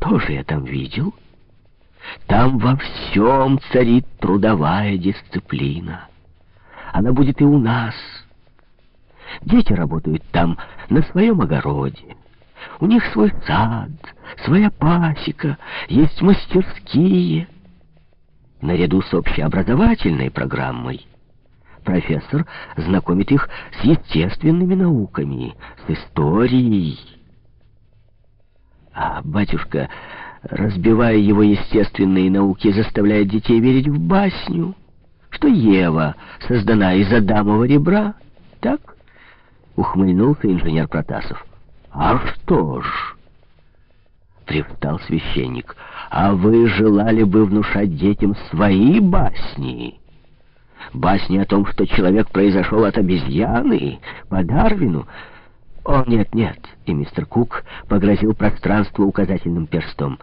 Что же я там видел? Там во всем царит трудовая дисциплина. Она будет и у нас. Дети работают там на своем огороде. У них свой сад, своя пасека, есть мастерские. Наряду с общеобразовательной программой профессор знакомит их с естественными науками, с историей. А батюшка, разбивая его естественные науки, заставляет детей верить в басню, что Ева создана из Адамова ребра. Так? Ухмыльнулся инженер Протасов. А что ж? Привстал священник. А вы желали бы внушать детям свои басни? Басни о том, что человек произошел от обезьяны, по Дарвину — «О, нет, нет!» И мистер Кук погрозил пространству указательным перстом.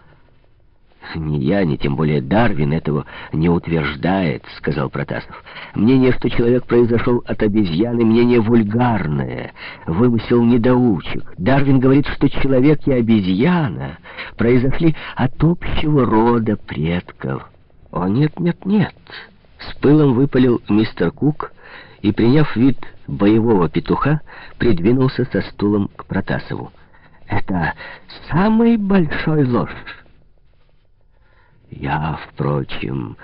«Ни я, ни тем более Дарвин этого не утверждает», — сказал Протасов. «Мнение, что человек произошел от обезьяны, мнение вульгарное, вымысел недоучек. Дарвин говорит, что человек и обезьяна произошли от общего рода предков». «О, нет, нет, нет!» — с пылом выпалил мистер Кук и, приняв вид боевого петуха, придвинулся со стулом к Протасову. «Это самый большой ложь!» «Я, впрочем,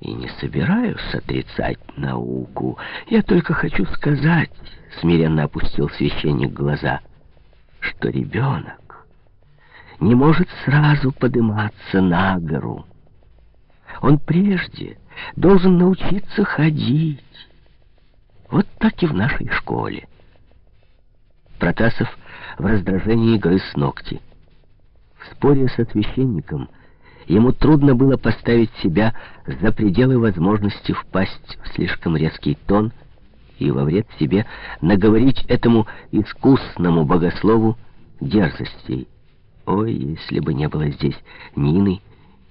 и не собираюсь отрицать науку. Я только хочу сказать, — смиренно опустил священник глаза, — что ребенок не может сразу подниматься на гору. Он прежде должен научиться ходить». Вот так и в нашей школе. Протасов в раздражении грыз ногти. В споре со священником ему трудно было поставить себя за пределы возможности впасть в слишком резкий тон и во вред себе наговорить этому искусному богослову дерзостей. Ой, если бы не было здесь Нины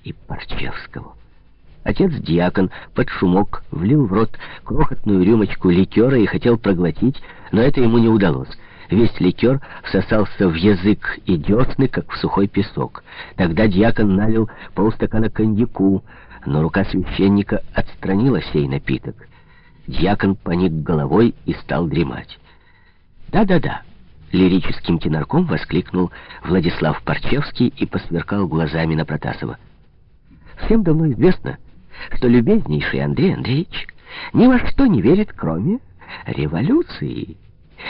и Парчевского. Отец-диакон под шумок влил в рот крохотную рюмочку ликера и хотел проглотить, но это ему не удалось. Весь ликер всосался в язык и десны, как в сухой песок. Тогда диакон налил полстакана коньяку, но рука священника отстранила сей напиток. Дьякон поник головой и стал дремать. «Да-да-да!» — лирическим тенорком воскликнул Владислав Парчевский и посверкал глазами на Протасова. «Всем давно известно, что любезнейший Андрей Андреевич ни во что не верит, кроме революции.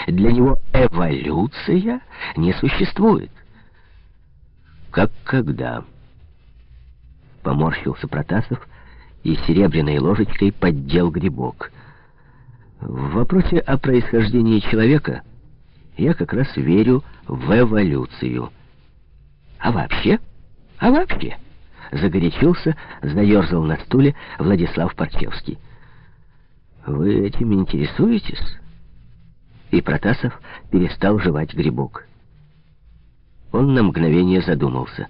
Для него эволюция не существует. Как когда? Поморщился Протасов и серебряной ложечкой поддел грибок. В вопросе о происхождении человека я как раз верю в эволюцию. А вообще? А вообще? Загорячился, заерзал на стуле Владислав Парчевский. «Вы этим интересуетесь?» И Протасов перестал жевать грибок. Он на мгновение задумался.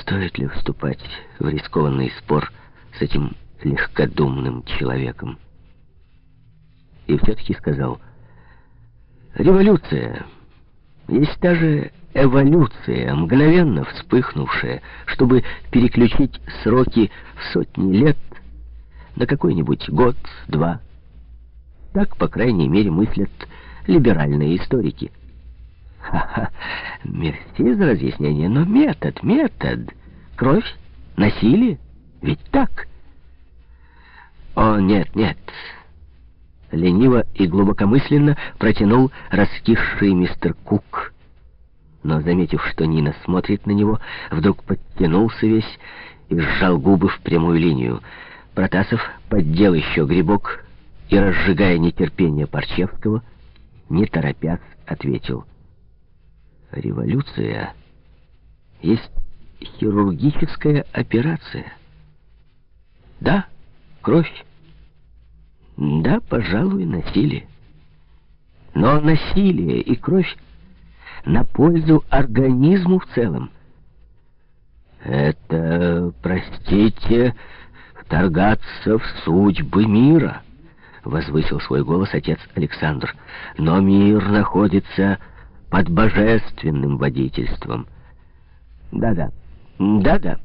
Стоит ли вступать в рискованный спор с этим легкодумным человеком? И все-таки сказал, «Революция есть даже эволюция, мгновенно вспыхнувшая, чтобы переключить сроки в сотни лет на какой-нибудь год, два. Так, по крайней мере, мыслят либеральные историки. Ха-ха, мерси за разъяснение, но метод, метод. Кровь, насилие, ведь так? О, нет, нет. Лениво и глубокомысленно протянул раскисший мистер Кук но, заметив, что Нина смотрит на него, вдруг подтянулся весь и сжал губы в прямую линию. Протасов поддел еще грибок и, разжигая нетерпение Парчевского, не торопясь, ответил. «Революция есть хирургическая операция. Да, кровь. Да, пожалуй, насилие. Но насилие и кровь на пользу организму в целом. Это, простите, вторгаться в судьбы мира, возвысил свой голос отец Александр. Но мир находится под божественным водительством. Да-да, да-да.